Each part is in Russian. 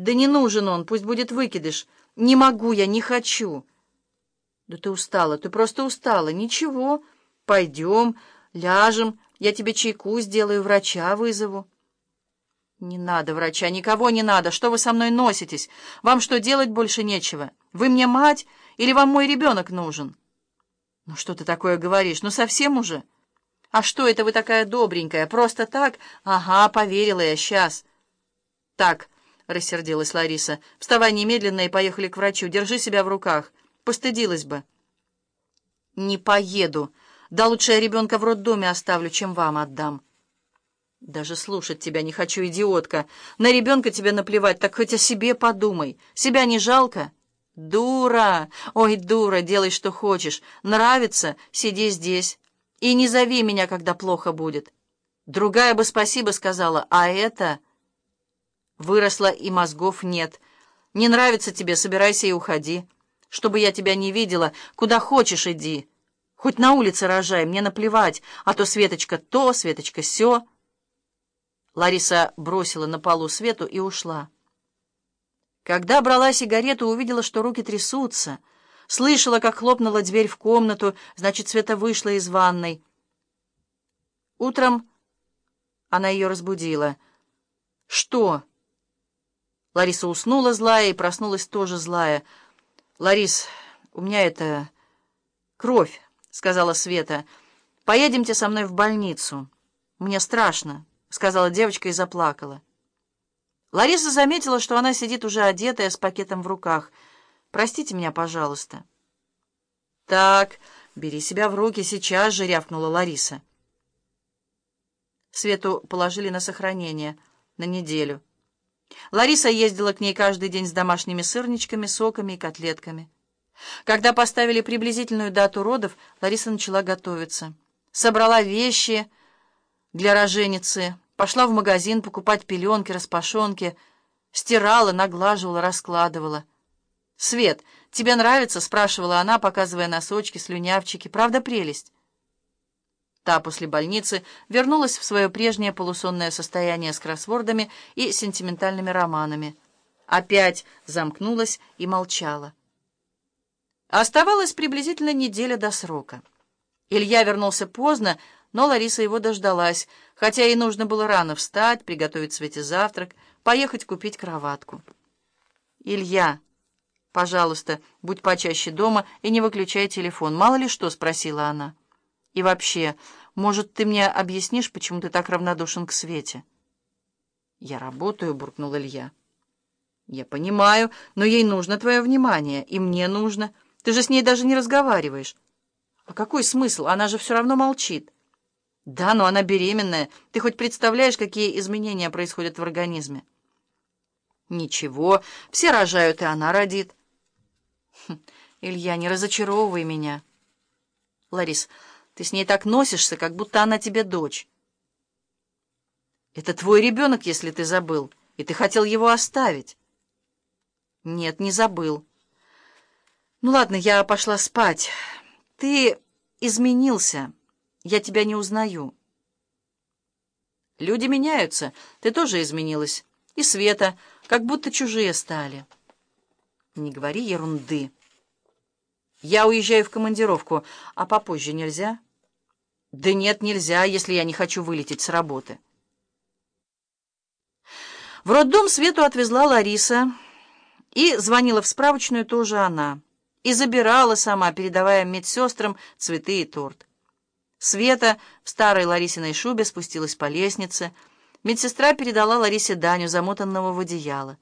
«Да не нужен он, пусть будет выкидыш. Не могу я, не хочу». «Да ты устала, ты просто устала. Ничего, пойдем, ляжем, я тебе чайку сделаю, врача вызову». «Не надо врача, никого не надо. Что вы со мной носитесь? Вам что, делать больше нечего? Вы мне мать или вам мой ребенок нужен?» «Ну что ты такое говоришь? Ну совсем уже?» «А что это вы такая добренькая? Просто так? Ага, поверила я, сейчас». «Так», — рассердилась Лариса, — «вставай немедленно и поехали к врачу. Держи себя в руках. Постыдилась бы». «Не поеду. Да лучше я ребенка в роддоме оставлю, чем вам отдам». «Даже слушать тебя не хочу, идиотка. На ребенка тебе наплевать, так хоть о себе подумай. Себя не жалко?» «Дура! Ой, дура, делай, что хочешь. Нравится? Сиди здесь». И не зови меня, когда плохо будет. Другая бы спасибо сказала, а это... Выросла, и мозгов нет. Не нравится тебе, собирайся и уходи. Чтобы я тебя не видела, куда хочешь иди. Хоть на улице рожай, мне наплевать, а то Светочка то, Светочка сё. Лариса бросила на полу Свету и ушла. Когда брала сигарету, увидела, что руки трясутся — Слышала, как хлопнула дверь в комнату, значит, Света вышла из ванной. Утром она ее разбудила. «Что?» Лариса уснула злая и проснулась тоже злая. «Ларис, у меня это... кровь», — сказала Света. «Поедемте со мной в больницу. Мне страшно», — сказала девочка и заплакала. Лариса заметила, что она сидит уже одетая, с пакетом в руках — Простите меня, пожалуйста». «Так, бери себя в руки сейчас же», — рявкнула Лариса. Свету положили на сохранение на неделю. Лариса ездила к ней каждый день с домашними сырничками, соками и котлетками. Когда поставили приблизительную дату родов, Лариса начала готовиться. Собрала вещи для роженицы, пошла в магазин покупать пеленки, распашонки, стирала, наглаживала, раскладывала. «Свет, тебе нравится?» — спрашивала она, показывая носочки, слюнявчики. «Правда прелесть?» Та после больницы вернулась в свое прежнее полусонное состояние с кроссвордами и сентиментальными романами. Опять замкнулась и молчала. Оставалась приблизительно неделя до срока. Илья вернулся поздно, но Лариса его дождалась, хотя ей нужно было рано встать, приготовить Свете завтрак, поехать купить кроватку. «Илья!» «Пожалуйста, будь почаще дома и не выключай телефон. Мало ли что?» — спросила она. «И вообще, может, ты мне объяснишь, почему ты так равнодушен к Свете?» «Я работаю», — буркнул Илья. «Я понимаю, но ей нужно твое внимание, и мне нужно. Ты же с ней даже не разговариваешь». «А какой смысл? Она же все равно молчит». «Да, но она беременная. Ты хоть представляешь, какие изменения происходят в организме?» «Ничего, все рожают, и она родит». Илья, не разочаровывай меня. Ларис, ты с ней так носишься, как будто она тебе дочь. Это твой ребенок, если ты забыл, и ты хотел его оставить. Нет, не забыл. Ну ладно, я пошла спать. Ты изменился. Я тебя не узнаю. Люди меняются. Ты тоже изменилась. И Света, как будто чужие стали. Не говори ерунды. Я уезжаю в командировку, а попозже нельзя? Да нет, нельзя, если я не хочу вылететь с работы. В роддом Свету отвезла Лариса, и звонила в справочную тоже она, и забирала сама, передавая медсестрам цветы и торт. Света в старой Ларисиной шубе спустилась по лестнице. Медсестра передала Ларисе Даню, замотанного в одеяло.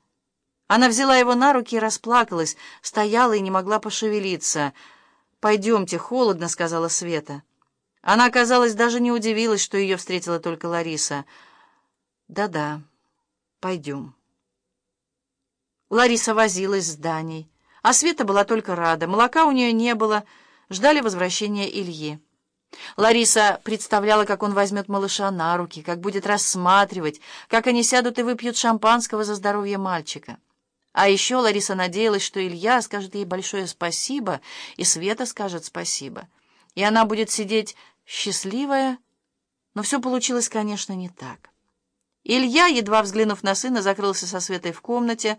Она взяла его на руки и расплакалась, стояла и не могла пошевелиться. «Пойдемте, холодно», — сказала Света. Она, казалось, даже не удивилась, что ее встретила только Лариса. «Да-да, пойдем». Лариса возилась с Даней, а Света была только рада. Молока у нее не было, ждали возвращения Ильи. Лариса представляла, как он возьмет малыша на руки, как будет рассматривать, как они сядут и выпьют шампанского за здоровье мальчика. А еще Лариса надеялась, что Илья скажет ей большое спасибо, и Света скажет спасибо. И она будет сидеть счастливая, но все получилось, конечно, не так. Илья, едва взглянув на сына, закрылся со Светой в комнате,